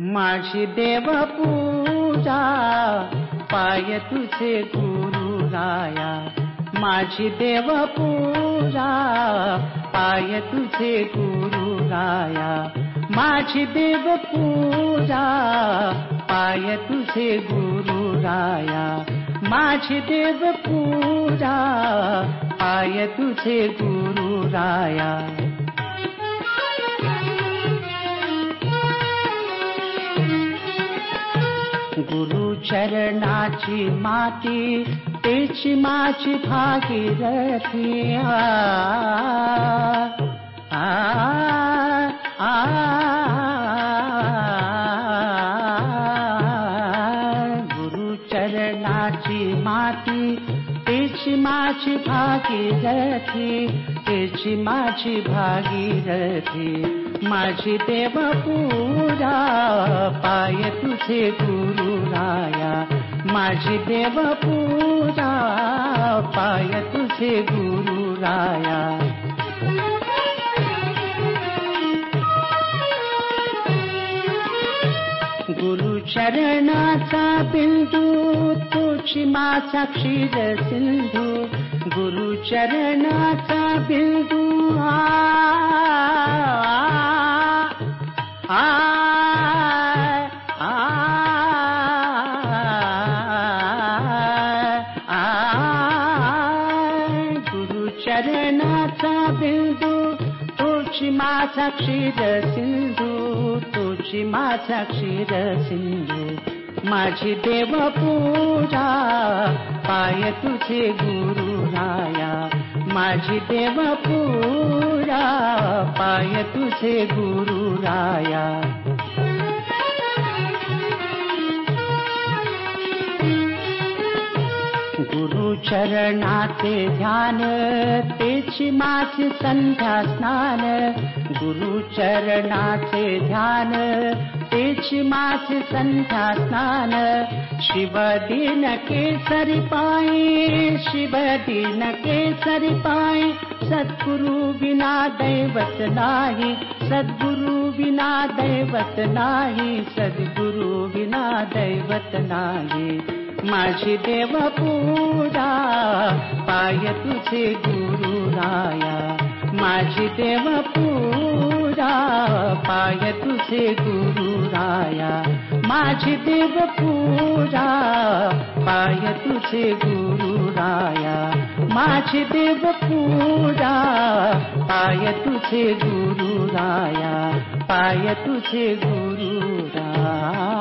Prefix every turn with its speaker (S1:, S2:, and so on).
S1: माझी देव पूजा पाय तुझे गुरु राया माझी देव पूजा पाय तुझे गुरु राया माझी देव पूजा पाय तुझे गुरु राया माझी देव पूजा पाय तुझे गुरु राया। गुरु चरणाची माती तेची माझी भागीरथी चरणाची माती तेची माझी भागीरथी तेची माझी भागीरथी माझी देव पूजा पाय तुझे गुरु राया. माझी देव पूजा पाय तुझे गुरु राया. चरणाचा बिंदू तुझी माझा क्षीर सिंधू गुरु चरणाचा बिंदू आ गुरु बिंदू तुझी माझा क्षीर सिंधू तुझी माझा क्षीर सिंधू माझी देव पूजा पाय तुझे गुरु राया. माझी देव पूजा पाय तुझे गुरु राया. गुरु चरणाचे ध्यान तेची माझे संध्या स्नान. गुरु चरणाचे ध्यान तेची माझे संध्या स्नान शिव दिन केसरी पायी शिव दिन केसरी पायी सद्गुरु विना दैवत नाही सद्गुरु विना दैवत नाही सद्गुरु विना दैवत नाही. माझी देव पूजा पाय तुझे राया. माझी देव पूजा पाय तुझे गुरु राया। माझी देव पूजा पाय तुझे गुरु राया। माझी देव पूजा पाय तुझे गुरु राया। पाय तुझे गुरु राया